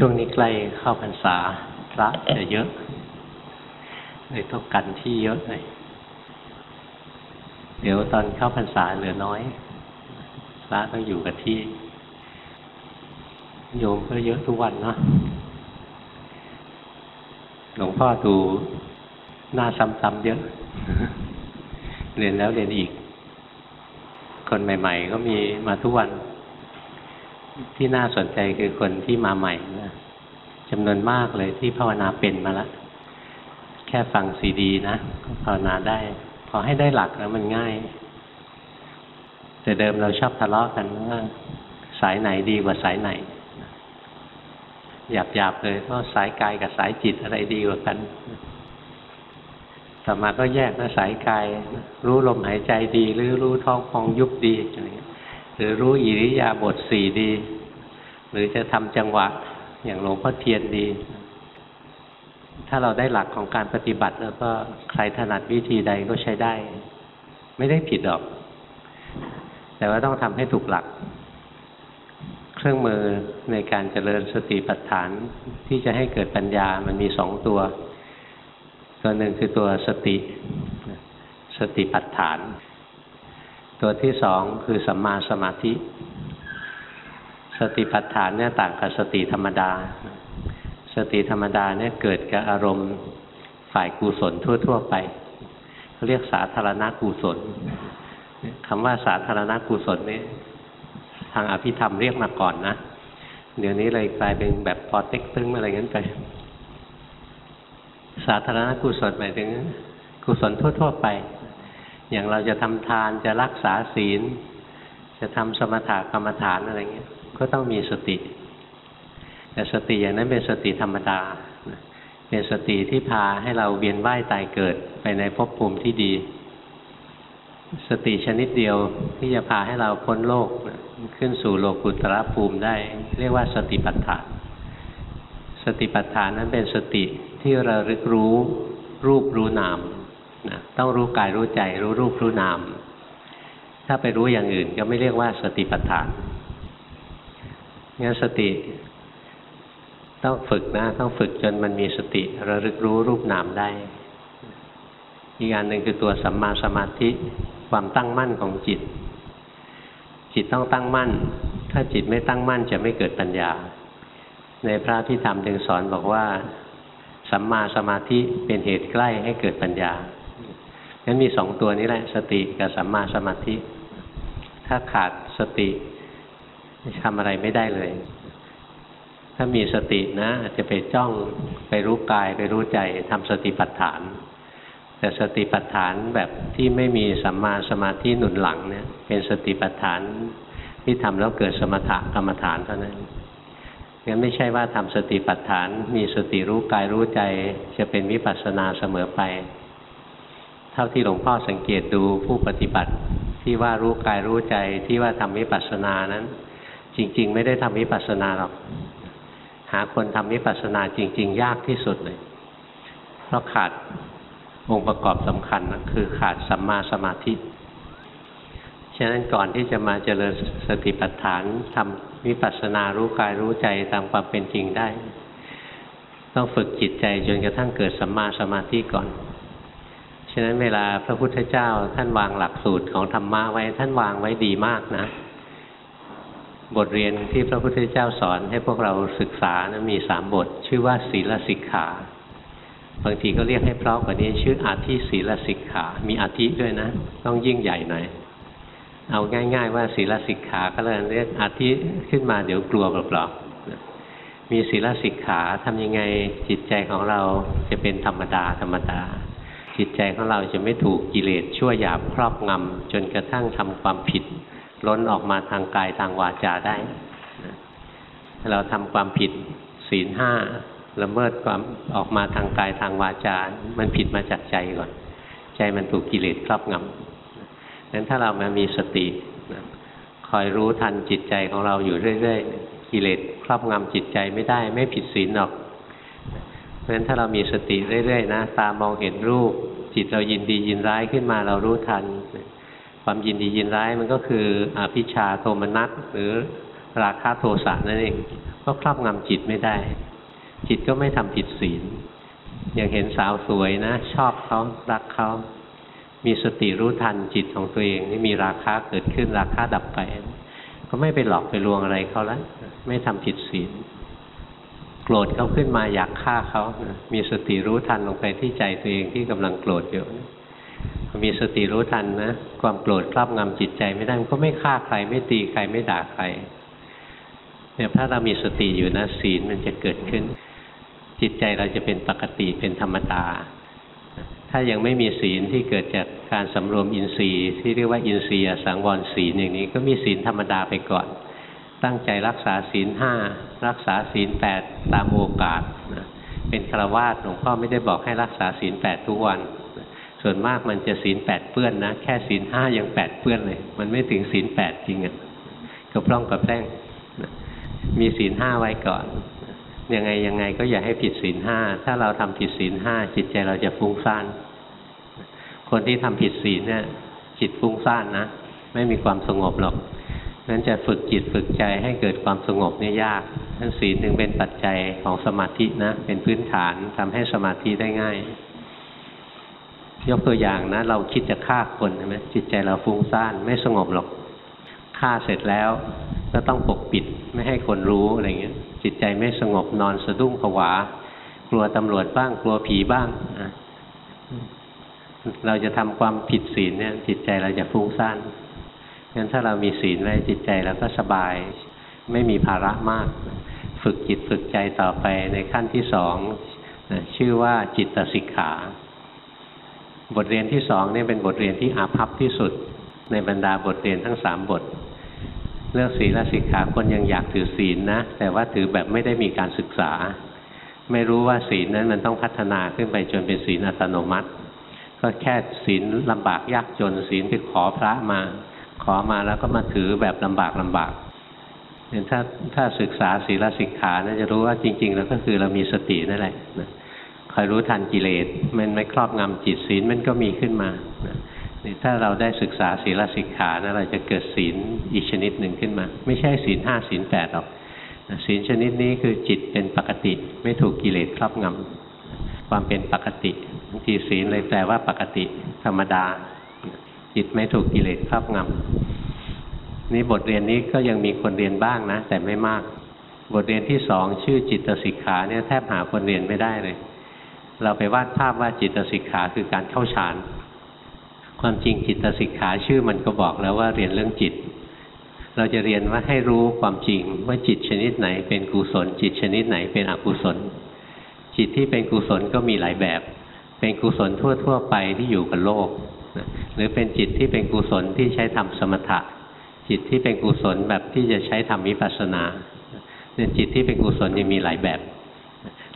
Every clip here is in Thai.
ช่วงนี้ใกล้เข้าพรรษาพระจะเยอะเลยต้องกันที่เยอะหน่อยเดี๋ยวตอนเข้าพรรษาเหลือน้อยพระต้องอยู่กับที่ โยมก็เยอะทุกวันเนาะหลวงพ่อดูหน้าซ้ำๆเยอะ เรียนแล้วเรียนอีก คนใหม่ ๆ ก็มีมาทุกวัน ที่น่าสนใจคือคนที่มาใหม่นะจำนวนมากเลยที่ภาวนาเป็นมาแล้วแค่ฟังซีดีนะภาวนาได้ พอให้ได้หลักแล้วมันง่าย แต่เดิมเราชอบทะเลาะกันว่าสายไหนดีกว่าสายไหนหยาบๆเลยว่าสายกายกับสายจิตอะไรดีกว่ากันต่อมาก็แยกนะสายกาย รู้ลมหายใจดี หรือรู้ท้องพองยุบดีอะไร หรือรู้อิริยาบถสี่ดี หรือจะทำจังหวะอย่างหลวงพ่อเทียนดี ถ้าเราได้หลักของการปฏิบัติแล้วก็ใครถนัดวิธีใดก็ใช้ได้ ไม่ได้ผิดหรอก แต่ว่าต้องทำให้ถูกหลัก เครื่องมือในการเจริญสติปัฏฐานที่จะให้เกิดปัญญามันมีสองตัว ตัวหนึ่งคือตัวสติ สติปัฏฐาน ตัวที่สองคือสัมมาสมาธิ สติปัฏฐานเนี่ยต่างกับสติธรรมดา สติธรรมดาเนี่ยเกิดกับอารมณ์ฝ่ายกุศลทั่ว ๆ ไปเขาเรียกสาธารณกุศลคำว่าสาธารณกุศลนี่ทางอภิธรรมเรียกมาก่อนนะ เดี๋ยวนี้เลยกลายเป็นแบบปอเต็กตึงอะไรเงี้ยไป สาธารณกุศลหมายถึง กุศลทั่ว ๆ ไป อย่างเราจะทำทานจะรักษาศีล จะทำสมถะกรรมฐานอะไรเงี้ย ก็ต้องมีสติ แต่สติอย่างนั้นเป็นสติธรรมดา เป็นสติที่พาให้เราเวียนว่ายตายเกิดไปในภพภูมิที่ดี สติชนิดเดียวที่จะพาให้เราพ้นโลกขึ้นสู่โลกุตระภูมิได้ เรียกว่าสติปัฏฐาน สติปัฏฐานนั้นเป็นสติที่ระลึกรู้รูปรู้นาม นะต้องรู้กายรู้ใจ รู้รูปรู้นาม ถ้าไปรู้อย่างอื่นก็ไม่เรียกว่าสติปัฏฐานงั้นสติ ต้องฝึกนะ ต้องฝึกจนมันมีสติระลึกรู้รูปนามได้ อีกอันหนึ่งคือตัวสัมมาสมาธิความตั้งมั่นของจิต จิตต้องตั้งมั่น ถ้าจิตไม่ตั้งมั่นจะไม่เกิดปัญญา ในพระพิธรรมจึงสอนบอกว่า สัมมาสมาธิเป็นเหตุใกล้ให้เกิดปัญญา งั้นมีสองตัวนี้แหละ สติกับสัมมาสมาธิ ถ้าขาดสติทำอะไรไม่ได้เลย ถ้ามีสตินะอาจจะไปจ้องไปรู้กายไปรู้ใจทำสติปัฏฐาน แต่สติปัฏฐานแบบที่ไม่มีสัมมาสมาธิหนุนหลังเนี่ย เป็นสติปัฏฐานที่ทำแล้วเกิดสมถะกรรมฐานเท่านั้นงั้นไม่ใช่ว่าทำสติปัฏฐาน มีสติรู้กายรู้ใจจะเป็นวิปัสสนาเสมอไป เท่าที่หลวงพ่อสังเกตดูผู้ปฏิบัติที่ว่ารู้กายรู้ใจที่ว่าทำวิปัสสนานั้น จริง ๆ ไม่ได้ทำวิปัสสนาหรอก หาคนทำวิปัสสนาจริง ๆ ยากที่สุดเลย เพราะขาดองค์ประกอบสำคัญนะคือขาดสัมมาสมาธิฉะนั้นก่อนที่จะมาเจริญสติปัฏฐานทำวิปัสสนารู้กายรู้ใจตามความเป็นจริงได้ ต้องฝึกจิตใจจนกระทั่งเกิดสัมมาสมาธิก่อน ฉะนั้นเวลาพระพุทธเจ้าท่านวางหลักสูตรของธรรมะไว้ท่านวางไว้ดีมากนะ บทเรียนที่พระพุทธเจ้าสอนให้พวกเราศึกษานะมีสามบท ชื่อว่าศีลสิกขา บางทีก็เรียกให้เพราะกว่านี้ชื่ออาทิศีลสิกขา มีอาทิด้วยนะ ต้องยิ่งใหญ่หน่อยเอาง่าย ๆ ว่าศีลสิกขาก็เลยเรียกอาทิขึ้นมาเดี๋ยวกลัวเปล่าๆมีศีลสิกขาทำยังไงจิตใจของเราจะเป็นธรรมดาธรรมดา จิตใจของเราจะไม่ถูกกิเลสชั่วหยาบครอบงำจนกระทั่งทำความผิด ล้นออกมาทางกายทางวาจาได้ เราทำความผิดศีลห้าละเมิดความออกมาทางกายทางวาจา มันผิดมาจากใจก่อน ใจมันถูกกิเลสครอบงำนั้นถ้าเรามามีสติคอยรู้ทันจิตใจของเราอยู่เรื่อยๆ กิเลสครอบงำจิตใจไม่ได้ไม่ผิดศีลหรอกเพราะฉะนั้นถ้าเรามีสติเรื่อยๆนะ ตามองเห็นรูป จิตเรายินดียินร้ายขึ้นมาเรารู้ทัน ความยินดียินร้ายมันก็คืออภิชาโทมนัสหรือราคะโทสะนั่นเองก็ครอบงำจิตไม่ได้ จิตก็ไม่ทำผิดศีล อย่างเห็นสาวสวยนะ ชอบเขารักเขามีสติรู้ทันจิตของตัวเองนี่มีราคาเกิดขึ้นราคาดับไป ก็ไม่ไปหลอกไปลวงอะไรเขาแล้วไม่ทำผิดศีล โกรธเขาขึ้นมาอยากฆ่าเขามีสติรู้ทันลงไปที่ใจตัวเองที่กำลังโกรธอยู่มีสติรู้ทันนะ ความโกรธครอบงำจิตใจไม่ได้มันก็ไม่ฆ่าใครไม่ตีใครไม่ด่าใครเนี่ยถ้าเรามีสติอยู่นะศีลมันจะเกิดขึ้น จิตใจเราจะเป็นปกติเป็นธรรมดา ถ้ายังไม่มีศีลที่เกิดจากการสำรวมอินทรีย์ ที่เรียกว่าอินทรีย์สังวรศีลอย่างนี้ ก็มีศีลธรรมดาไปก่อน ตั้งใจรักษาศีลห้ารักษาศีลแปดตามโอกาสนะเป็นฆราวาสหลวงพ่อไม่ได้บอกให้รักษาศีลแปดทุกวัน ส่วนมากมันจะศีลแปดเปื้อนนะ แค่ศีลห้ายังแปดเปื้อนเลย มันไม่ถึงศีลแปดจริงอะ่ะก็พร่องกับแป้งมีศีลห้าไว้ก่อน ยังไงยังไงก็อย่าให้ผิดศีลห้า ถ้าเราทำผิดศีลห้าจิตใจเราจะฟุ้งซ่าน คนที่ทำผิดศีลเนี่ยจิตฟุ้งซ่านนะ ไม่มีความสงบหรอก นั้นจะฝึกจิตฝึกใจให้เกิดความสงบเนี่ยยากทั้นศีลถึงเป็นปัจจัยของสมาธินะ เป็นพื้นฐานทำให้สมาธิได้ง่าย ยกตัวอย่างนะ เราคิดจะฆ่าคนใช่ไหมจิตใจเราฟุ้งซ่านไม่สงบหรอกฆ่าเสร็จแล้ว ก็ต้องปกปิดไม่ให้คนรู้อะไรเงี้ย จิตใจไม่สงบนอนสะดุ้งผวา กลัวตำรวจบ้าง กลัวผีบ้างนะเราจะทำความผิดศีลเนี่ย จิตใจเราจะฟุ้งซ่าน งั้นถ้าเรามีศีลไว้จิตใจเราก็สบายไม่มีภาระมาก ฝึกจิตฝึกใจต่อไปในขั้นที่สองชื่อว่าจิตสิกขา บทเรียนที่สองนี่เป็นบทเรียนที่อาภัพที่สุด ในบรรดาบทเรียนทั้งสามบท เรื่องศีลสิกขาคนยังอยากถือศีลนะ แต่ว่าถือแบบไม่ได้มีการศึกษา ไม่รู้ว่าศีลนั้นมันต้องพัฒนาขึ้นไปจนเป็นศีลอัตโนมัติ ก็แค่ศีลลำบากยากจนศีลไปขอพระมา ขอมาแล้วก็มาถือแบบลำบากลำบากเนี่ยถ้าถ้าศึกษาศีลสิกขานะจะรู้ว่าจริง ๆ แล้วก็คือเรามีสตินั่นแหละคอยรู้ทันกิเลสมันไม่ครอบงำจิตศีลมันก็มีขึ้นมานี่ถ้าเราได้ศึกษาศีลสิกขานะเราจะเกิดศีลอีกชนิดหนึ่งขึ้นมา ไม่ใช่ศีลห้าศีลแปดหรอกศีลชนิดนี้คือจิตเป็นปกติ ไม่ถูกกิเลสครอบงำความเป็นปกติบางทีศีลเลยแปลว่าปกติ ธรรมดา จิตไม่ถูกกิเลสครอบงำนี่บทเรียนนี้ก็ยังมีคนเรียนบ้างนะ แต่ไม่มาก บทเรียนที่สองชื่อจิตสิกขาเนี่ยแทบหาคนเรียนไม่ได้เลย เราไปวาดภาพว่าจิตสิกขาคือการเข้าฌานความจริงจิตสิกขาชื่อมันก็บอกแล้วว่าเรียนเรื่องจิต เราจะเรียนว่าให้รู้ความจริงว่าจิตชนิดไหนเป็นกุศล จิตชนิดไหนเป็นอกุศล จิตที่เป็นกุศลก็มีหลายแบบ เป็นกุศลทั่ว ๆ ไปที่อยู่กับโลก หรือเป็นจิตที่เป็นกุศลที่ใช้ทำสมถะ จิตที่เป็นกุศลแบบที่จะใช้ทำวิปัสสนาเนี่ยจิตที่เป็นกุศลยังมีหลายแบบ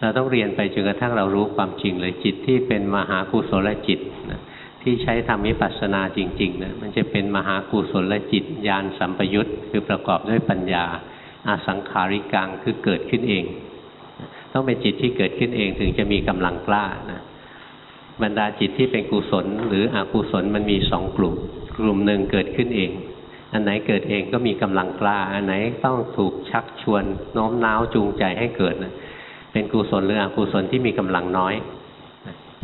เราต้องเรียนไปจนกระทั่งเรารู้ความจริงเลยจิตที่เป็นมหากุศลจิตนะที่ใช้ทำวิปัสสนาจริงๆนะมันจะเป็นมหากุศลจิตญาณสัมปยุตคือประกอบด้วยปัญญาอาสังขาริกังคือเกิดขึ้นเอง ต้องเป็นจิตที่เกิดขึ้นเองถึงจะมีกำลังกล้านะ บรรดาจิตที่เป็นกุศล หรืออกุศลมันมีสองกลุ่ม กลุ่มหนึ่งเกิดขึ้นเอง อันไหนเกิดเองก็มีกำลังกล้า อันไหนต้องถูกชักชวนโน้มน้าวจูงใจให้เกิดนะเป็นกุศลหรืออกุศลที่มีกำลังน้อย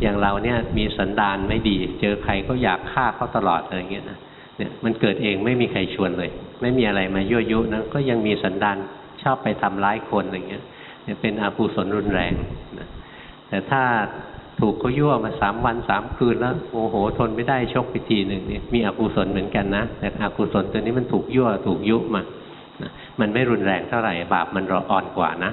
อย่างเราเนี่ยมีสันดานไม่ดี เจอใครก็อยากฆ่าเขาตลอดอะไรเงี้ยนะเนี่ยมันเกิดเองไม่มีใครชวนเลย ไม่มีอะไรมายั่วยุนะก็ยังมีสันดานชอบไปทำร้ายคนอะไรเงี้ยเนี่ยเป็นอกุศลรุนแรงนะแต่ถ้า ถูกเขายั่วมาสามวันสามคืนแล้วโอ้โหทนไม่ได้ชกไปทีหนึ่งเนี่ยมีอกุศลเหมือนกันนะแต่อกุศลตัวนี้มันถูกยั่วถูกยุมานะมันไม่รุนแรงเท่าไหร่บาปมันรออ่อนกว่านะ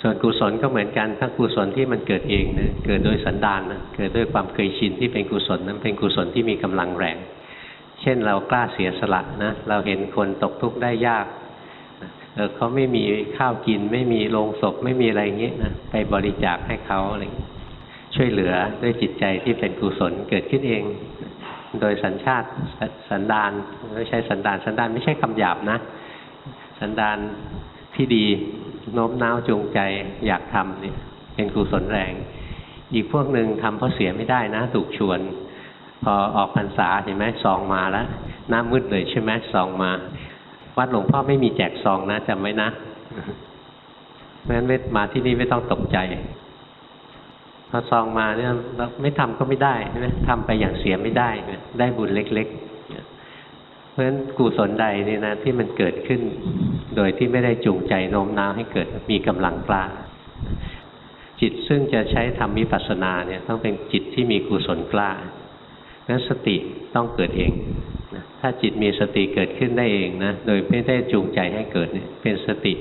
ส่วนกุศลก็เหมือนกันถ้ากุศลที่มันเกิดเองนะเกิดโดยสันดานนะเกิดด้วยความเคยชินที่เป็นกุศลนั้นเป็นกุศลที่มีกำลังแรง เช่นเรากล้าเสียสละนะเราเห็นคนตกทุกข์ได้ยาก เออเขาไม่มีข้าวกิน ไม่มีโรงศพไม่มีอะไรเงี้ยนะไปบริจาคให้เขาอะไรช่วยเหลือด้วยจิตใจที่เป็นกุศลเกิดขึ้นเอง โดยสัญชาติสันดานไม่ใช่สันดานสันดานไม่ใช่คำหยาบนะ สันดานที่ดีโน้มน้าวจูงใจอยากทำเนี่ยเป็นกุศลแรง อีกพวกหนึ่งทำเพราะเสียไม่ได้นะ ถูกชวน พอออกพรรษาเห็นไหมซองมาแล้วหน้ามืดเลยใช่ไหมซองมา วัดหลวงพ่อไม่มีแจกซองนะจำไว้นะเพราะฉะนั้นมาที่นี่ไม่ต้องตกใจพอซองมาเนี่ยเราไม่ทำก็ไม่ได้ใช่ไหมทำไปอย่างเสียไม่ได้ได้บุญเล็ก ๆ เพราะฉะนั้นกุศลใดนี่นะที่มันเกิดขึ้น โดยที่ไม่ได้จูงใจโน้มน้าวให้เกิดมีกำลังกล้าจิตซึ่งจะใช้ทำวิปัสสนาเนี่ย ต้องเป็นจิตที่มีกุศลกล้านั้นสติต้องเกิดเอง ถ้าจิตมีสติเกิดขึ้นได้เองนะ โดยไม่ได้จูงใจให้เกิดเนี่ยเป็นสติ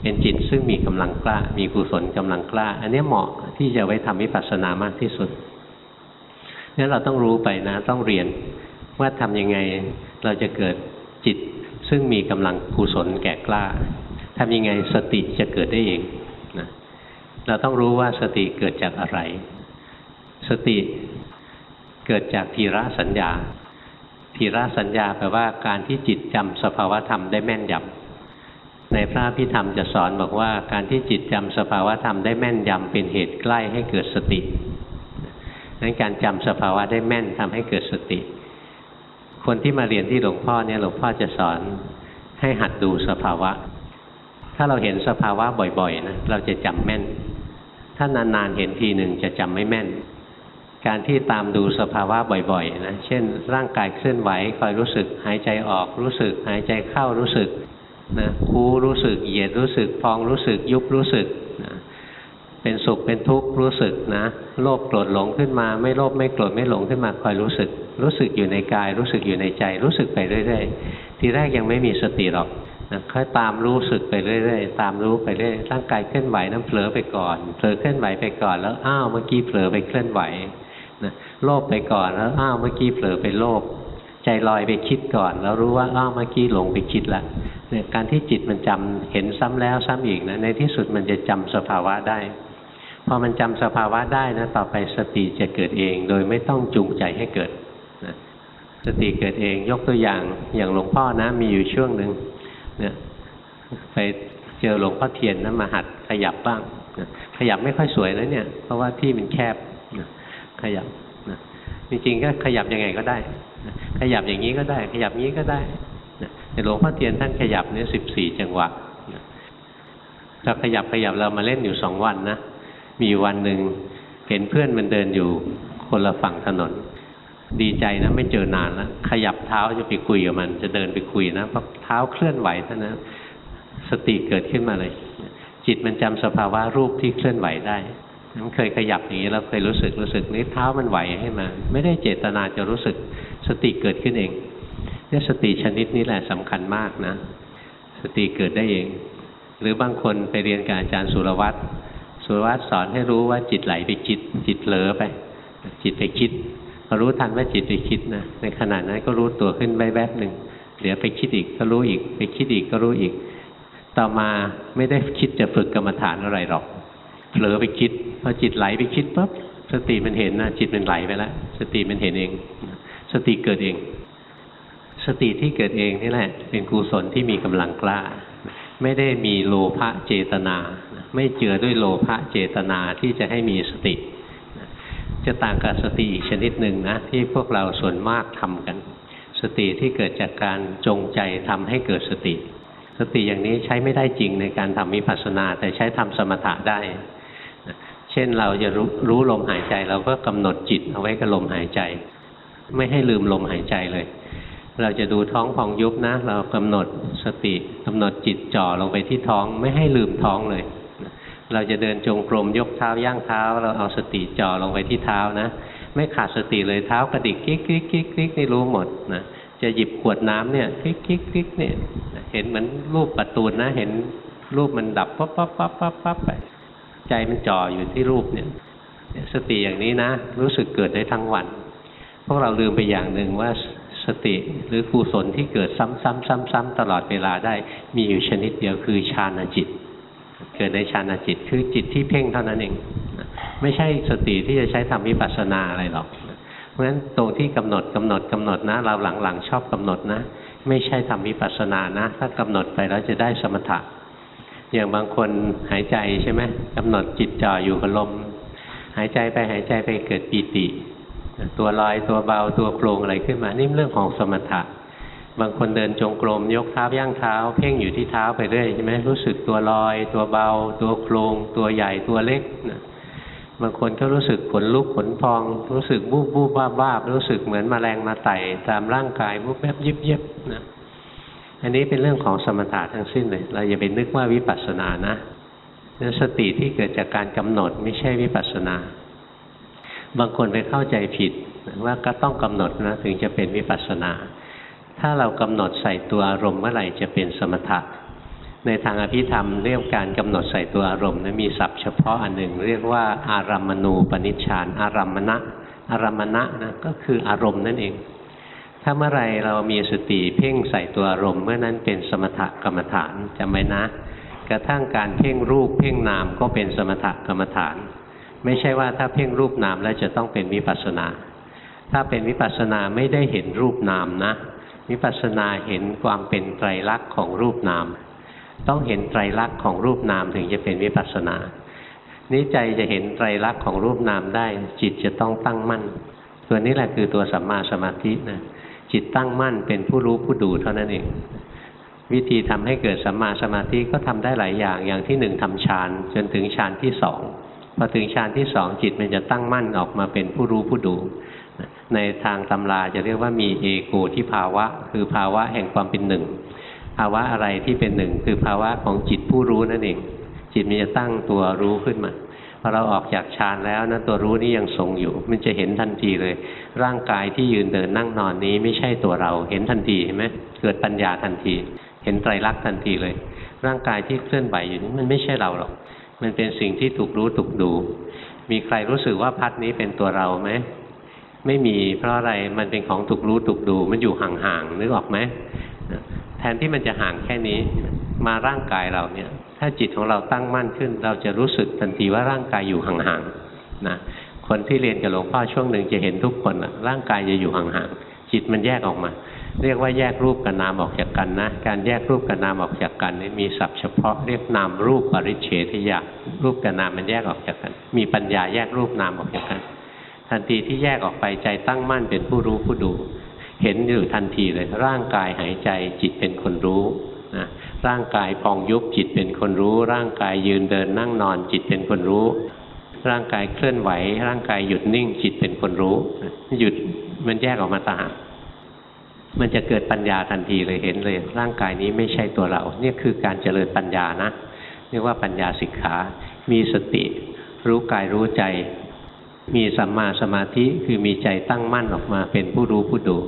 เป็นจิตซึ่งมีกำลังกล้า มีกุศลกำลังกล้า อันนี้เหมาะที่จะไว้ทำวิปัสสนามากที่สุดนั้นเราต้องรู้ไปนะ ต้องเรียนว่าทำยังไงเราจะเกิดจิตซึ่งมีกำลังกุศลแก่กล้าทำยังไงสติจะเกิดได้เองนะเราต้องรู้ว่าสติเกิดจากอะไร สติเกิดจากทีระสัญญา ทีระสัญญาแปลว่าการที่จิตจำสภาวธรรมได้แม่นยำในพระพิธรรมจะสอนบอกว่าการที่จิตจำสภาวะธรรมได้แม่นยำเป็นเหตุใกล้ให้เกิดสตินั้นการจำสภาวะได้แม่นทำให้เกิดสติ คนที่มาเรียนที่หลวงพ่อเนี่ยหลวงพ่อจะสอนให้หัดดูสภาวะ ถ้าเราเห็นสภาวะบ่อยๆนะเราจะจำแม่น ถ้านานๆเห็นทีหนึ่งจะจำไม่แม่น การที่ตามดูสภาวะบ่อยๆนะ เช่น ร่างกายเคลื่อนไหวคอยรู้สึก หายใจออกรู้สึก หายใจเข้ารู้สึกนะคูรู้สึกเหยียดรู้สึกพองรู้สึกยุบรู้สึกนะเป็นสุขเป็นทุกข์รู้สึกนะโลภโกรธหลงขึ้นมา ไม่โลภไม่โกรธไม่หลงขึ้นมาคอยรู้สึก รู้สึกอยู่ในกาย รู้สึกอยู่ในใจ รู้สึกไปเรื่อยๆทีแรกยังไม่มีสติหรอกนะค่อยตามรู้สึกไปเรื่อยๆตามรู้ไปเรื่อยร่างกายเคลื่อนไหวนั้นเผลอไปก่อนเผลอเคลื่อนไหวไปก่อนแล้วอ้าวเมื่อกี้เผลอไปเคลื่อนไหว นะโลภไปก่อนแล้วอ้าวเมื่อกี้เผลอไปโลภใจลอยไปคิดก่อน แล้วรู้ว่าอ้าวเมื่อกี้หลงไปคิดล้วเนี่ยการที่จิตมันจำเห็นซ้ำแล้วซ้ำอีกนะในที่สุดมันจะจำสภาวะได้พอมันจำสภาวะได้นะต่อไปสติจะเกิดเอง โดยไม่ต้องจูงใจให้เกิดนะสติเกิดเองยกตัวอย่างอย่างหลวงพ่อนะ มีอยู่ช่วงหนึ่งเนี่ยไปเจอหลวงพ่อเทียนนะมาหัดขยับบ้างนะขยับไม่ค่อยสวยนะเนี่ย เพราะว่าที่มันแคบนะ ขยับนะจริงๆก็ขยับยังไงก็ได้นะขยับอย่างนี้ก็ได้ ขยับนี้ก็ได้แต่หลวงพ่อเทียนท่านขยับเนี่ยสิบสี่จังหวะเราขยับขยับเรามาเล่นอยู่สองวันนะ มีวันหนึ่งเห็นเพื่อนมันเดินอยู่คนละฝั่งถนน ดีใจนะไม่เจอนานแล้วขยับเท้าจะไปคุยกับมัน จะเดินไปคุยนะเพราะเท้าเคลื่อนไหวเท่านั้นสติเกิดขึ้นมาเลย จิตมันจำสภาวะรูปที่เคลื่อนไหวได้ มันเคยขยับอย่างนี้เราเคยรู้สึกรู้สึกนี้เท้ามันไหวให้มา ไม่ได้เจตนาจะรู้สึกสติเกิดขึ้นเองเนี่ยสติชนิดนี้แหละสำคัญมากนะ สติเกิดได้เอง หรือบางคนไปเรียนกับอาจารย์สุรวัตรสุรวัตรสอนให้รู้ว่าจิตไหลไปคิด จิตเผลอไป จิตไปคิดพอรู้ทันว่าจิตไปคิดนะในขณะนั้นก็รู้ตัวขึ้นไปแวบหนึ่งเดี๋ยวไปคิดอีกก็รู้อีก ไปคิดอีกก็รู้อีก ต่อมาไม่ได้คิดจะฝึกกรรมฐานอะไรหรอกเผลอไปคิด พอจิตไหลไปคิดปุ๊บสติมันเห็นนะจิตมันไหลไปแล้วสติมันเห็นเอง สติเกิดเอง สติที่เกิดเองนี่แหละ เป็นกุศลที่มีกำลังกล้า ไม่ได้มีโลภะเจตนา ไม่เจือด้วยโลภะเจตนาที่จะให้มีสติ จะต่างกับสติอีกชนิดหนึ่งนะ ที่พวกเราส่วนมากทำกัน สติที่เกิดจากการจงใจทำให้เกิดสติ สติอย่างนี้ใช้ไม่ได้จริงในการทำมิปัสสนา แต่ใช้ทำสมถะได้ เช่นเราจะรู้รู้ลมหายใจเราก็กำหนดจิตเอาไว้กับลมหายใจ ไม่ให้ลืมลมหายใจเลย เราจะดูท้องพองยุบนะ เรากำหนดสติกำหนดจิตจ่อลงไปที่ท้องไม่ให้ลืมท้องเลย เราจะเดินจงกรมยกเท้าย่างเท้า เราเอาสติจ่อลงไปที่เท้านะ ไม่ขาดสติเลยเท้ากระดิกกิ๊กกิ๊กกิ๊กกิ๊กนี่รู้หมดนะจะหยิบขวดน้ำเนี่ยกิ๊กกิ๊กกิ๊กเนี่ยเห็นเหมือนรูปการ์ตูนนะเห็นรูปมันดับปั๊บปั๊บปั๊บปั๊บปั๊บไป ใจมันจ่ออยู่ที่รูปเนี่ยสติอย่างนี้นะ รู้สึกเกิดได้ทั้งวัน พวกเราลืมไปอย่างหนึ่งว่าสติหรือกุศลที่เกิดซ้ำๆๆ ๆ ตลอดเวลาได้มีอยู่ชนิดเดียวคือฌานจิต เกิดในฌานจิตคือจิตที่เพ่งเท่านั้นเอง ไม่ใช่สติที่จะใช้ทำวิปัสสนาอะไรหรอก เพราะฉะนั้นตรงที่กำหนดกำหนดกำหนดนะ เราหลังๆชอบกำหนดนะ ไม่ใช่ทำวิปัสสนานะ ถ้ากำหนดไปแล้วจะได้สมถะ อย่างบางคนหายใจใช่ไหมกำหนดจิตจ่ออยู่กับลม หายใจไปหายใจไปเกิดปีติ ตัวลอยตัวเบาตัวโครงอะไรขึ้นมานี่เรื่องของสมถะ บางคนเดินจงกรมยกเท้าย่างเท้า เพ่งอยู่ที่เท้าไปเรื่อยใช่ไหมรู้สึกตัวลอย ตัวเบา ตัวโครงตัวใหญ่ตัวเล็กนะบางคนก็รู้สึกขนลุกขนพอง รู้สึกบูบบูบบ้าบ้ารู้สึกเหมือนมแมลงมาไต่ตามร่างกายบูบแบบยิบยิบนะ อันนี้เป็นเรื่องของสมถะทั้งสิ้นเลย เราอย่าไปนึกว่าวิปัสสนานะสติที่เกิดจากการกำหนดไม่ใช่วิปัสสนา บางคนไปเข้าใจผิดว่าก็ต้องกำหนดนะถึงจะเป็นวิปัสสนา ถ้าเรากำหนดใส่ตัวอารมณ์เมื่อไหร่จะเป็นสมถะ ในทางอภิธรรมเรียกการกำหนดใส่ตัวอารมณ์นะมีศัพท์เฉพาะอันหนึ่ง เรียกว่าอารัมมณูปนิชฌานอารัมมณะอารัมมณะนะก็คืออารมณ์นั่นเอง ถ้าเมื่อไรเรามีสติเพ่งใส่ตัวอารมณ์เมื่อนั้นเป็นสมถกรรมฐานจำไว้นะ กระทั่งการเพ่งรูปเพ่งนามก็เป็นสมถกรรมฐาน ไม่ใช่ว่าถ้าเพ่งรูปนามแล้วจะต้องเป็นวิปัสสนา ถ้าเป็นวิปัสสนาไม่ได้เห็นรูปนามนะวิปัสสนาเห็นความเป็นไตรลักษณ์ของรูปนาม ต้องเห็นไตรลักษณ์ของรูปนามถึงจะเป็นวิปัสสนานี้ใจจะเห็นไตรลักษณ์ของรูปนามได้ จิตจะต้องตั้งมั่น ตัวนี้แหละคือตัวสัมมาสมาธินะ จิตตั้งมั่นเป็นผู้รู้ผู้ดูเท่านั้นเองวิธีทำให้เกิดสัมมาสมาธิก็ทำได้หลายอย่างอย่างที่หนึ่งทำฌานจนถึงฌานที่สองพอถึงฌานที่สองจิตมันจะตั้งมั่นออกมาเป็นผู้รู้ผู้ดู ในทางตำราจะเรียกว่ามีเอโกที่ภาวะ คือภาวะแห่งความเป็นหนึ่ง ภาวะอะไรที่เป็นหนึ่ง คือภาวะของจิตผู้รู้นั่นเอง จิตมันจะตั้งตัวรู้ขึ้นมา พอเราออกจากฌานแล้วนะตัวรู้นี่ยังทรงอยู่ มันจะเห็นทันทีเลย ร่างกายที่ยืนเดินนั่งนอนนี้ไม่ใช่ตัวเรา เห็นทันทีเห็นไหมเกิดปัญญาทันที เห็นไตรลักษณ์ทันทีเลย ร่างกายที่เคลื่อนไหวอยู่นี้มันไม่ใช่เราหรอก มันเป็นสิ่งที่ถูกรู้ถูกดู มีใครรู้สึกว่าพัดนี้เป็นตัวเราไหมไม่มีเพราะอะไรมันเป็นของถูกรู้ถูกดู มันอยู่ห่างๆนึกออกไหมแทนที่มันจะห่างแค่นี้ มาร่างกายเราเนี่ย ถ้าจิตของเราตั้งมั่นขึ้น เราจะรู้สึกทันทีว่าร่างกายอยู่ห่างๆนะคนที่เรียนกับหลวงพ่อช่วงหนึ่งจะเห็นทุกคนร่างกายจะอยู่ห่างๆจิตมันแยกออกมา เรียกว่าแยกรูปกับนามออกจากกันนะ การแยกรูปกับนามออกจากกันนี่มีศัพท์เฉพาะเรียกนามรูปปริเฉทยะรูปกับนามมันแยกออกจากกัน มีปัญญาแยกรูปนามออกจากกัน ทันทีที่แยกออกไปใจตั้งมั่นเป็นผู้รู้ผู้ดู เห็นอยู่ทันทีเลยร่างกายหายใจจิตเป็นคนรู้ ร่างกายพองยุบจิตเป็นคนรู้ ร่างกายยืนเดินนั่งนอนจิตเป็นคนรู้ ร่างกายเคลื่อนไหว ร่างกายหยุดนิ่งจิตเป็นคนรู้ หยุดมันแยกออกมาต่างมันจะเกิดปัญญาทันทีเลยเห็นเลย ร่างกายนี้ไม่ใช่ตัวเรา เนี่ยคือการเจริญปัญญานะเรียกว่าปัญญาสิกขา มีสติ รู้กายรู้ใจ มีสัมมาสมาธิคือมีใจตั้งมั่นออกมาเป็นผู้รู้ผู้ดู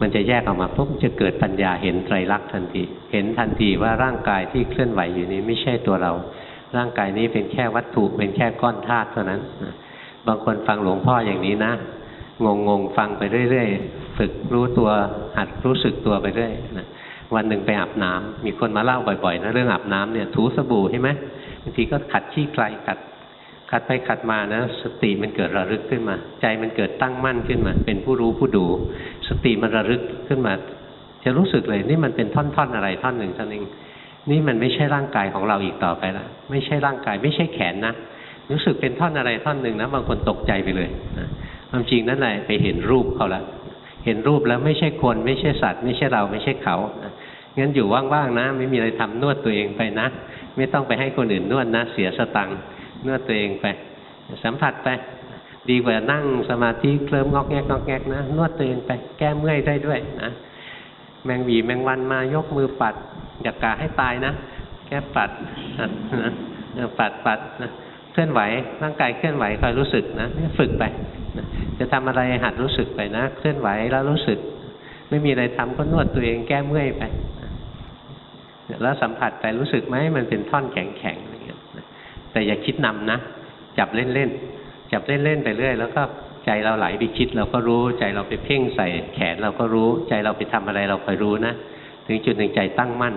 มันจะแยกออกมาปุ๊บจะเกิดปัญญาเห็นไตรลักษณ์ทันที เห็นทันทีว่าร่างกายที่เคลื่อนไหวอยู่นี้ไม่ใช่ตัวเรา ร่างกายนี้เป็นแค่วัตถุเป็นแค่ก้อนธาตุเท่านั้น บางคนฟังหลวงพ่ออย่างนี้นะงงงฟังไปเรื่อยๆฝึกรู้ตัวหัดรู้สึกตัวไปเรื่อยนะวันหนึ่งไปอาบน้ำมีคนมาเล่าบ่อยๆนะเรื่องอาบน้ำเนี่ยถูสบู่ใช่ไหมบางทีก็ขัดขี้ไกลขัดขัดไปขัดมานะสติมันเกิดระลึกขึ้นมา ใจมันเกิดตั้งมั่นขึ้นมา เป็นผู้รู้ผู้ดู สติมันระลึกขึ้นมา จะรู้สึกเลยนี่มันเป็นท่อนๆอะไรท่อนหนึ่งท่อนหนึ่งนี่มันไม่ใช่ร่างกายของเราอีกต่อไปละไม่ใช่ร่างกาย ไม่ใช่แขนนะรู้สึกเป็นท่อนอะไรท่อนหนึ่งนะบางคนตกใจไปเลยนะความจริงนั่นแหละไปเห็นรูปเขาละเห็นรูปแล้วไม่ใช่คน ไม่ใช่สัตว์ ไม่ใช่เราไม่ใช่เขางั้นอยู่ว่างๆนะ ไม่มีอะไรทำนวดตัวเองไปนะ ไม่ต้องไปให้คนอื่นนวดนะ เสียสตังค์นวดตัวเองไป สัมผัสไป ดีกว่านั่งสมาธิเคลิ้มงอกแงกงอกแงกนะนวดตัวเองไปแก้เมื่อยได้ด้วยนะแมงวีแมงวันมายกมือปัดอยากกาให้ตายนะแก้ปัดนะปัดปัดนะเคลื่อนไหวร่างกายเคลื่อนไหวคอยรู้สึกนะฝึกไปนะจะทำอะไรหัดรู้สึกไปนะ เคลื่อนไหวแล้วรู้สึก ไม่มีอะไรทำก็นวดตัวเองแก้เมื่อยไปแล้วสัมผัสไปรู้สึกไหมมันเป็นท่อนแข็งแข็งแต่อย่าคิดนำนะ จับเล่นๆ จับเล่นๆไปเรื่อย แล้วก็ใจเราไหลไปคิดเราก็รู้ ใจเราไปเพ่งใส่แขนเราก็รู้ ใจเราไปทำอะไรเราคอยรู้นะ ถึงจุดหนึ่งใจตั้งมั่น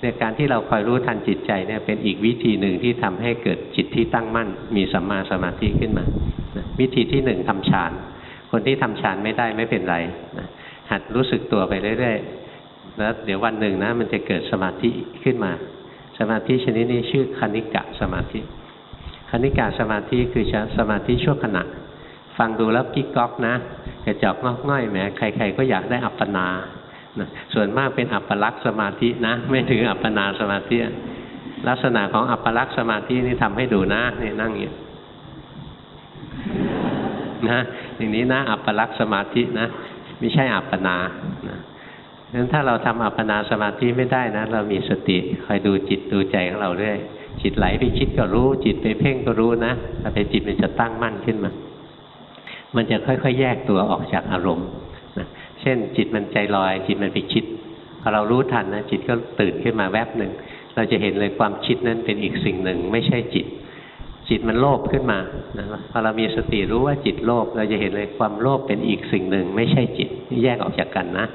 ในการที่เราคอยรู้ทันจิตใจเนี่ยเป็นอีกวิธีหนึ่งที่ทำให้เกิดจิตที่ตั้งมั่น มีสัมมาสมาธิขึ้นมา วิธีที่หนึ่งทำฌาน คนที่ทำฌานไม่ได้ไม่เป็นไรนะหัดรู้สึกตัวไปเรื่อยๆแล้วเดี๋ยววันหนึ่งนะมันจะเกิดสมาธิขึ้นมา สมาธิชนิดนี้ชื่อคณิกะสมาธิ คณิกะสมาธิคือสมาธิชั่วขณะ ฟังดูแล้วกิ๊กก๊อกนะกระจอกงอกง่อยแหมใคร ๆ ก็อยากได้อัปปนานะส่วนมากเป็นอัปปลักษ์สมาธินะ ไม่ถึงอัปปนาสมาธิลักษณะของอัปปลักษ์สมาธินี่ทำให้ดูนะนี่นั่งอยู่นะอย่างนี้นะอัปปลักษ์สมาธินะ ไม่ใช่อัปปนานะงั้นถ้าเราทำอัปปนาสมาธิไม่ได้นะ เรามีสติคอยดูจิตดูใจของเราเรื่อย จิตไหลไปคิดก็รู้ จิตไปเพ่งก็รู้นะแต่จิตมันจะตั้งมั่นขึ้นมา มันจะค่อยๆ แยกตัวออกจากอารมณ์นะเช่น จิตมันใจลอย จิตมันไปคิดพอเรารู้ทันนะจิตก็ตื่นขึ้นมาแวบหนึ่งเราจะเห็นเลยความคิดนั้นเป็นอีกสิ่งหนึ่ง ไม่ใช่จิต จิตมันโลภขึ้นมานะพอเรามีสติรู้ว่าจิตโลภเราจะเห็นเลยความโลภเป็นอีกสิ่งหนึ่ง ไม่ใช่จิตแยกออกจากกันนะ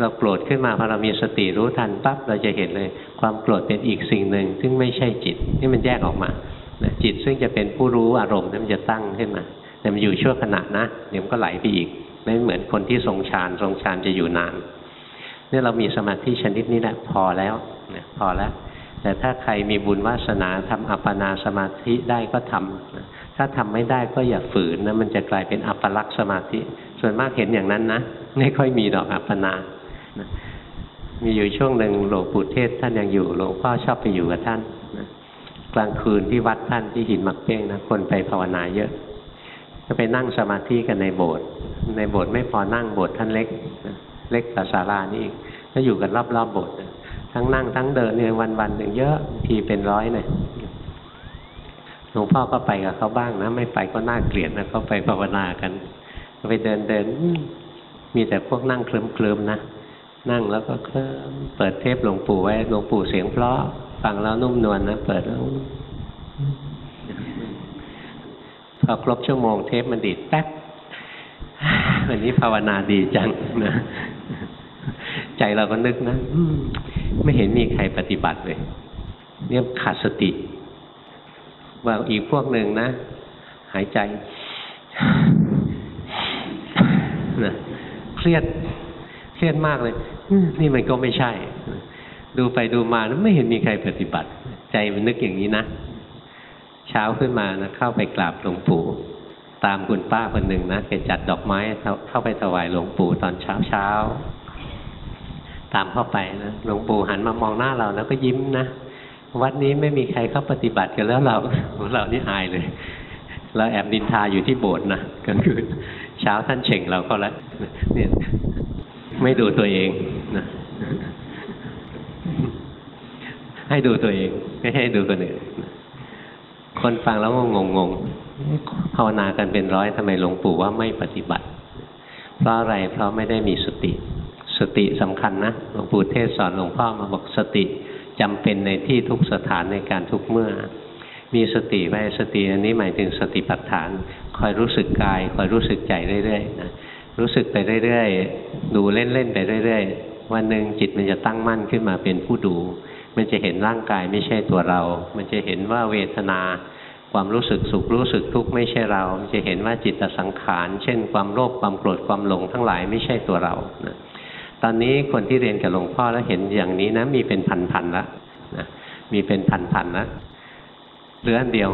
เราโกรธขึ้นมาพอเรามีสติรู้ทันปั๊บเราจะเห็นเลย ความโกรธเป็นอีกสิ่งหนึ่ง ซึ่งไม่ใช่จิตนี่มันแยกออกมาจิตซึ่งจะเป็นผู้รู้อารมณ์นั้นมันจะตั้งขึ้นมา แต่มันอยู่ชั่วขณะนะเดี๋ยวมันก็ไหลไปอีก ไม่เหมือนคนที่ทรงฌานทรงฌานจะอยู่นานนี่เรามีสมาธิชนิดนี้แหละพอแล้วนะพอแล้ว แต่ถ้าใครมีบุญวาสนาทำอัปปนาสมาธิได้ก็ทำถ้าทำไม่ได้ก็อย่าฝืนนะมันจะกลายเป็นอัปปลักษสมาธิ ส่วนมากเห็นอย่างนั้นนะ ไม่ค่อยมีดอกอัปปนา มีอยู่ช่วงหนึ่งหลวงปู่เทศท่านยังอยู่หลวงพ่อชอบไปอยู่กับท่านนะกลางคืนที่วัดท่านที่หินมักเป้งนะคนไปภาวนาเยอะก็ไปนั่งสมาธิกันในโบสถ์ในโบสถ์ไม่พอนั่งโบสถ์ท่านเล็กเล็กกว่าศาลานี่ก็อยู่กันรอบๆบโบสถ์ทั้งนั่งทั้งเดินเนี่ยวันวันหนึ่งเยอะทีเป็นร้อยเนี่ยหลวงพ่อก็ไปกับเขาบ้างนะ ไม่ไปก็น่าเกลียดนะเขาไปภาวนากันไปเดินเดินมีแต่พวกนั่งเคลิ้มเคลิมนะ นั่งแล้วก็เคลิ้มเปิดเทปหลวงปู่ไว้หลวงปู่เสียงเพราะฟังแล้วนุ่มนวลนะเปิดแล้วพอครบชั่วโมงเทปมันดีดแป๊บวันนี้ภาวนาดีจังนะใจเราก็นึกนะไม่เห็นมีใครปฏิบัติเลย เนี่ยขาดสติ ว่าอีกพวกหนึ่งนะ หายใจนะเครียดเครียดมากเลย นี่มันก็ไม่ใช่ ดูไปดูมาไม่เห็นมีใครปฏิบัติ ใจมันนึกอย่างนี้นะ เช้าขึ้นมานะเข้าไปกราบหลวงปู่ตามคุณป้าคนหนึ่งนะแกจัดดอกไม้เข้าไปถวายหลวงปู่ตอนเช้าเช้าตามเข้าไปนะหลวงปู่หันมามองหน้าเราแล้วก็ยิ้มนะวัดนี้ไม่มีใครเข้าปฏิบัติกันแล้วเราเรานี่อายเลยเราแอบดินทาอยู่ที่โบสถ์นะกลางคืนเช้าท่านเฉ่งเราก็แล้วเนี่ยไม่ดูตัวเอง ให้ดูตัวเอง ไม่ให้ดูคนอื่นคนฟังแล้วงงงงภาวนากันเป็นร้อยทำไมหลวงปู่ว่าไม่ปฏิบัติ เพราะอะไรเพราะไม่ได้มีสติ สติสำคัญนะหลวงปู่เทศสอนหลวงพ่อมาบอกสติจำเป็นในที่ทุกสถานในการทุกเมื่อ มีสติไว้สติอันนี้หมายถึงสติปัฏฐาน คอยรู้สึกกาย คอยรู้สึกใจเรื่อยๆนะรู้สึกไปเรื่อยๆ ดูเล่นๆไปเรื่อยๆ วันหนึ่งจิตมันจะตั้งมั่นขึ้นมาเป็นผู้ดู มันจะเห็นร่างกายไม่ใช่ตัวเรา มันจะเห็นว่าเวทนา ความรู้สึกสุขรู้สึกทุกข์ไม่ใช่เรา มันจะเห็นว่าจิตสังขาร เช่น ความโลภความโกรธความหลงทั้งหลายไม่ใช่ตัวเรานะตอนนี้คนที่เรียนกับหลวงพ่อแล้วเห็นอย่างนี้นะมีเป็นพันๆและนะมีเป็นพันๆและเหลืออันเดียว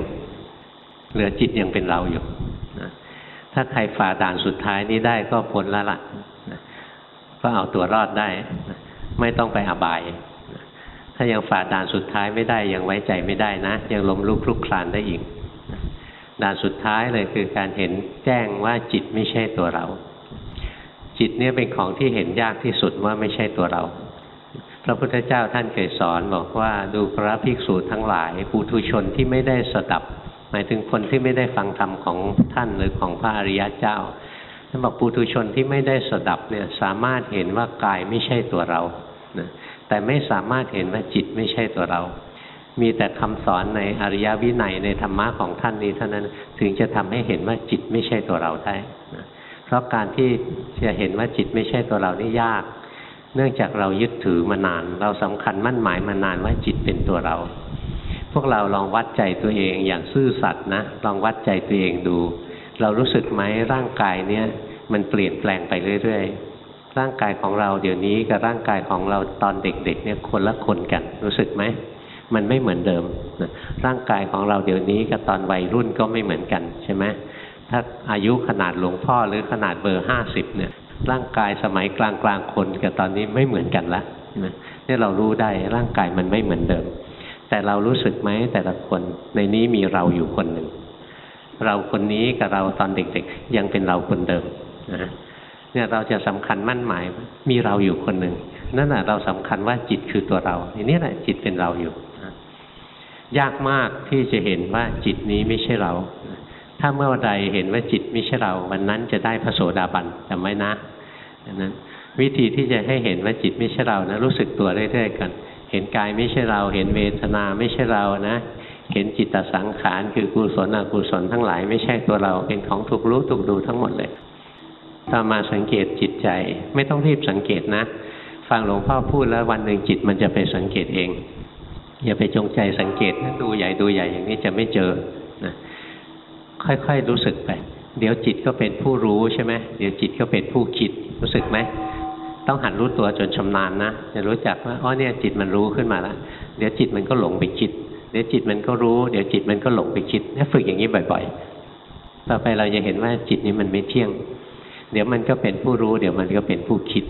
เหลือจิตยังเป็นเราอยู่นะถ้าใครฝ่าด่านสุดท้ายนี้ได้ก็พ้นละละนะ ก็เอาตัวรอดได้ ไม่ต้องไปอบาย ถ้ายังฝ่าด่านสุดท้ายไม่ได้ยังไว้ใจไม่ได้นะ ยังล้มลุกคลุกคลานได้อีกด่านสุดท้ายเลยคือการเห็นแจ้งว่าจิตไม่ใช่ตัวเรา จิตเนี่ยเป็นของที่เห็นยากที่สุดว่าไม่ใช่ตัวเรา พระพุทธเจ้าท่านเคยสอนบอกว่าดูพระภิกษุทั้งหลายปุถุชนที่ไม่ได้สดับ หมายถึงคนที่ไม่ได้ฟังธรรมของท่านหรือของพระอริยเจ้า ท่านบอกปุถุชนที่ไม่ได้สดับเนี่ยสามารถเห็นว่ากายไม่ใช่ตัวเรานะแต่ไม่สามารถเห็นว่าจิตไม่ใช่ตัวเรา มีแต่คำสอนในอริยวินัยในธรรมะของท่านนี้เท่านั้นถึงจะทำให้เห็นว่าจิตไม่ใช่ตัวเราได้นะเพราะการที่จะเห็นว่าจิตไม่ใช่ตัวเรานี่ยาก เนื่องจากเรายึดถือมานาน เราสำคัญมั่นหมายมานานว่าจิตเป็นตัวเรา พวกเราลองวัดใจตัวเองอย่างซื่อสัตย์นะ ลองวัดใจตัวเองดู เรารู้สึกไหมร่างกายเนี้ย มันเปลี่ยนแปลงไปเรื่อยๆ ร่างกายของเราเดี๋ยวนี้กับร่างกายของเราตอนเด็กๆเนี่ยคนละคนกันรู้สึกไหมมันไม่เหมือนเดิมนะร่างกายของเราเดี๋ยวนี้กับตอนวัยรุ่นก็ไม่เหมือนกันใช่ไหมถ้าอายุขนาดหลวงพ่อหรือขนาดเบอร์ห้าสิบเนี่ยร่างกายสมัยกลางกลางคนกับตอนนี้ไม่เหมือนกันละนะนี่เรารู้ได้ร่างกายมันไม่เหมือนเดิม แต่เรารู้สึกไหมแต่ละคนในนี้มีเราอยู่คนหนึ่งเราคนนี้กับเราตอนเด็กๆ ยังเป็นเราคนเดิม นะเนี่ยเราจะสำคัญมั่นหมาย มีเราอยู่คนหนึ่งนั่นแหะเราสำคัญว่าจิตคือตัวเราอันนี้แหละจิตเป็นเราอยู่ยากมากที่จะเห็นว่าจิตนี้ไม่ใช่เรา ถ้าเมื่อใดเห็นว่าจิตไม่ใช่เรา วันนั้นจะได้พระโสดาบันจำไว้นะนั้นวิธีที่จะให้เห็นว่าจิตไม่ใช่เรานะรู้สึกตัวเรื่อยๆกัน เห็นกายไม่ใช่เรา เห็นเวทนาไม่ใช่เรานะ เห็นจิตตสังขารคือกุศลอกุศลทั้งหลายไม่ใช่ตัวเรา เป็นของถูกรู้ถูกดูทั้งหมดเลย ต่อมาสังเกตจิตใจ ไม่ต้องรีบสังเกตนะ ฟังหลวงพ่อพูดแล้ววันหนึ่งจิตมันจะไปสังเกตเอง อย่าไปจงใจสังเกตนะดูใหญ่ดูใหญ่อย่างนี้จะไม่เจอนะค่อยๆรู้สึกไป เดี๋ยวจิตก็เป็นผู้รู้ใช่ไหมเดี๋ยวจิตก็เป็นผู้คิดรู้สึกไหมต้องหัดรู้ตัวจนชำนาญนะจะรู้จักว่าอ๋อเนี่ยจิตมันรู้ขึ้นมาแล้วเดี๋ยวจิตมันก็หลงไปคิด เดี๋ยวจิตมันก็รู้ เดี๋ยวจิตมันก็หลงไปคิดเนี่ยฝึกอย่างนี้บ่อย ๆ ต่อไปเราจะเห็นว่าจิตนี้มันไม่เที่ยง เดี๋ยวมันก็เป็นผู้รู้ เดี๋ยวมันก็เป็นผู้คิด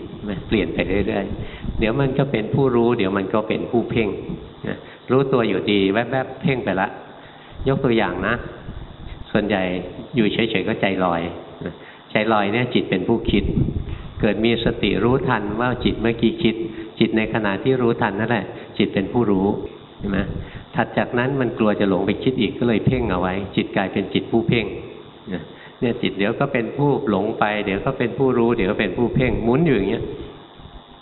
เปลี่ยนไปเรื่อยๆ เดี๋ยวมันก็เป็นผู้รู้ เดี๋ยวมันก็เป็นผู้เพ่งรู้ตัวอยู่ดีแวบๆเพ่งไปละ ยกตัวอย่างนะ ส่วนใหญ่อยู่เฉยๆก็ใจลอยใจลอยเนี่ยจิตเป็นผู้คิด เกิดมีสติรู้ทันว่าจิตเมื่อกี้คิด จิตในขณะที่รู้ทันนั่นแหละ จิตเป็นผู้รู้ใช่ไหมถัดจากนั้นมันกลัวจะหลงไปคิดอีกก็เลยเพ่งเอาไว้ จิตกลายเป็นจิตผู้เพ่ง เนี่ยจิตเดี๋ยวก็เป็นผู้หลงไป เดี๋ยวก็เป็นผู้รู้ เดี๋ยวก็เป็นผู้เพ่งหมุนอยู่อย่างเงี้ย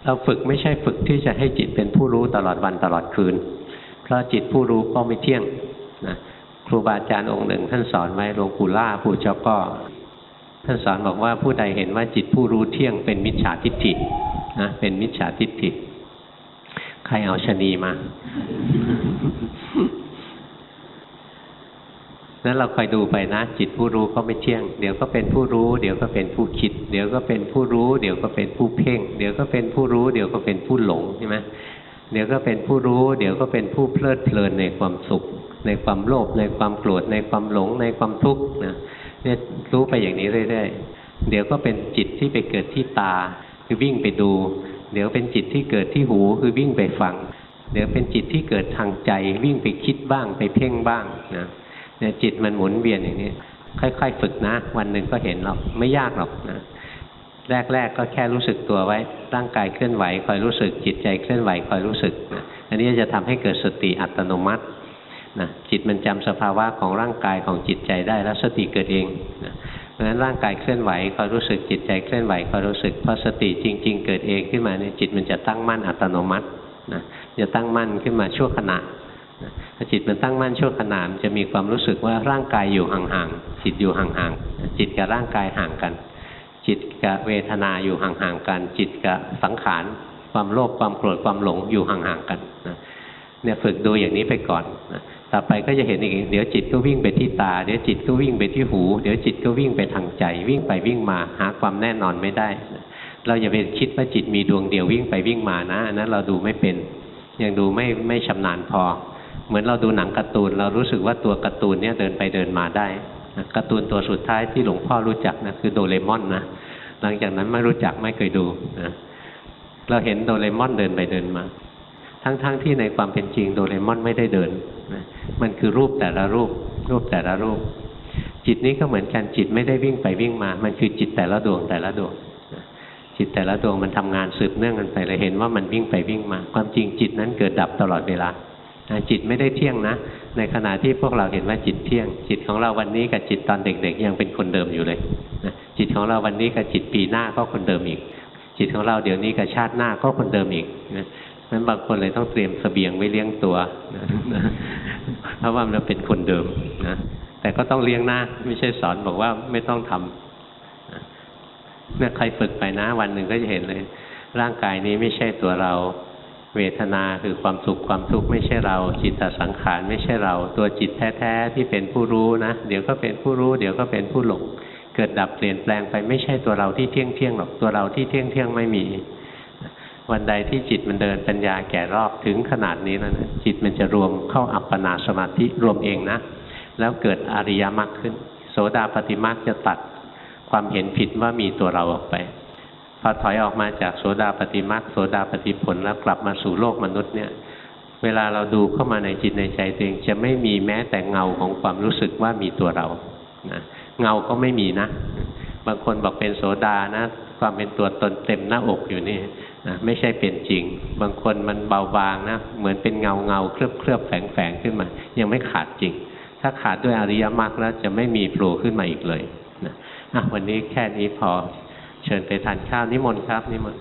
เราฝึกไม่ใช่ฝึกที่จะให้จิตเป็นผู้รู้ตลอดวันตลอดคืน เพราะจิตผู้รู้ก็ไม่เที่ยงนะครูบาอาจารย์องค์หนึ่ง ท่านสอนไว้หลวงปู่ล่าปู่เจ้าก็ท่านสอนบอกว่าผู้ใดเห็นว่าจิตผู้รู้เที่ยงเป็นมิจฉาทิฏฐินะเป็นมิจฉาทิฏฐิใครเอาชนีมา นั้นเราคอยดูไปนะ จิตผู้รู้ก็ไม่เที่ยง เดี๋ยวก็เป็นผู้รู้ เดี๋ยวก็เป็นผู้คิด เดี๋ยวก็เป็นผู้รู้ เดี๋ยวก็เป็นผู้เพ่ง เดี๋ยวก็เป็นผู้รู้ เดี๋ยวก็เป็นผู้หลงใช่ไหมเดี๋ยวก็เป็นผู้รู้ เดี๋ยวก็เป็นผู้เพลิดเพลินในความสุข ในความโลภในความโกรธในความหลงในความทุกข์นะเนี่ยรู้ไปอย่างนี้เรื่อยๆ เดี๋ยวก็เป็นจิตที่ไปเกิดที่ตา คือวิ่งไปดู เดี๋ยวเป็นจิตที่เกิดที่หูคือวิ่งไปฟัง เดี๋ยวเป็นจิตที่เกิดทางใจ วิ่งไปคิดบ้างไปเพ่งบ้างนะ เนี่ยจิตมันหมุนเวียนอย่างนี้ ค่อย ๆ ฝึกนะ วันหนึ่งก็เห็นหรอกไม่ยากหรอกนะแรกๆก็แค่รู้สึกตัวไว้ ร่างกายเคลื่อนไหวคอยรู้สึก จิตใจเคลื่อนไหวคอยรู้สึกนะอันนี้จะทำให้เกิดสติอัตโนมัตินะจิตมันจำสภาวะของร่างกายของจิตใจได้แล้วสติเกิดเองนะเพราะฉะนั้นร่างกายเคลื่อนไหวคอยรู้สึกจิตใจเคลื่อนไหวคอยรู้สึกพอสติจริง ๆ เกิดเองขึ้นมาเนี่ยจิตมันจะตั้งมั่นอัตโนมัตินะจะตั้งมั่นขึ้นมาชั่วขณะ จิตมันตั้งมั่นชั่วขณะมันจะมีความรู้สึกว่าร่างกายอยู่ห่างๆจิตอยู่ห่างๆจิตกับร่างกายห่างกัน จิตกับเวทนาอยู่ห่างๆกัน จิตกับสังขารความโลภความโกรธความหลงอยู่ห่างๆกันนะเนี่ยฝึกดูอย่างนี้ไปก่อนนะต่อไปก็จะเห็นอีกเดี๋ยวจิตก็วิ่งไปที่ตา เดี๋ยวจิตก็วิ่งไปที่หู เดี๋ยวจิตก็วิ่งไปทางใจ วิ่งไปวิ่งมาหาความแน่นอนไม่ได้ เราอย่าไปคิดว่าจิตมีดวงเดียววิ่งไปวิ่งมานะอันั้นเราดูไม่เป็น ยังดูไม่ไม่ชำนาญพอ เหมือนเราดูหนังการ์ตูน เรารู้สึกว่าตัวการ์ตูนเนี่ยเดินไปเดินมาได้การ์ตูนตัวสุดท้ายที่หลวงพ่อรู้จักนะคือโดเรมอนนะหลังจากนั้นไม่รู้จักไม่เคยดูนะเราเห็นโดเรมอนเดินไปเดินมา ทั้งๆทที่ในความเป็นจริงโดเรมอนไม่ได้เดินนะมันคือรูปแต่ละรูป รูปแต่ละรูป จิตนี้ก็เหมือนกันจิตไม่ได้วิ่งไปวิ่งมา มันคือจิตแต่ละดวงแต่ละดวงจิตแต่ละดวงมันทำงานสืบเนื่องกันไปเลยเห็นว่ามันวิ่งไปวิ่งมา ความจริงจิตนั้นเกิดดับตลอดเวลา จิตไม่ได้เที่ยงนะ ในขณะที่พวกเราเห็นว่าจิตเที่ยง จิตของเราวันนี้กับจิตตอนเด็ก ๆ ยังเป็นคนเดิมอยู่เลยจิตของเราวันนี้กับจิตปีหน้าก็คนเดิมอีก จิตของเราเดี๋ยวนี้กับชาติหน้าก็คนเดิมอีกนั้นบางคนเลยต้องเตรียมสเสบียงไว้เลี้ยงตัวเพราะว่ามันเป็นคนเดิมนะแต่ก็ต้องเลี้ยงหน้าไม่ใช่สอนบอกว่าไม่ต้องทำเนี่ยใครฝึกไปนะ วันหนึ่งก็จะเห็นเลย ร่างกายนี้ไม่ใช่ตัวเรา เวทนาคือความสุขความทุกข์ไม่ใช่เรา จิตตสังขารไม่ใช่เรา ตัวจิตแท้ๆที่เป็นผู้รู้นะ เดี๋ยวก็เป็นผู้รู้ เดี๋ยวก็เป็นผู้หลงเกิดดับเปลี่ยนแปลงไปไม่ใช่ตัวเราที่เที่ยงเที่ยงหรอกตัวเราที่เที่ยงเที่ยงไม่มี วันใดที่จิตมันเดินปัญญาแก่รอบถึงขนาดนี้แล้วนะจิตมันจะรวมเข้าอัปปนาสมาธิรวมเองนะ แล้วเกิดอริยมรรคขึ้น โสดาปฏิมรรคจะตัดความเห็นผิดว่ามีตัวเราออกไป พอถอยออกมาจากโสดาปฏิมาโสดาปฏิผลแล้วกลับมาสู่โลกมนุษย์เนี่ย เวลาเราดูเข้ามาในจิตในใจตัวเองจะไม่มีแม้แต่เงาของความรู้สึกว่ามีตัวเรานะเงาก็ไม่มีนะ บางคนบอกเป็นโสดานะ ความเป็นตัวตนเต็มหน้าอกอยู่นี่นะไม่ใช่เป็นจริง บางคนมันเบาบางนะ เหมือนเป็นเงาเงาเคลือบเคลือบแฝงแฝงขึ้นมา ยังไม่ขาดจริง ถ้าขาดด้วยอริยมรรคแล้วจะไม่มีโผล่ขึ้นมาอีกเลยนะอะวันนี้แค่นี้พอ เชิญไปทานข้าวนิมนต์ครับนิมนต์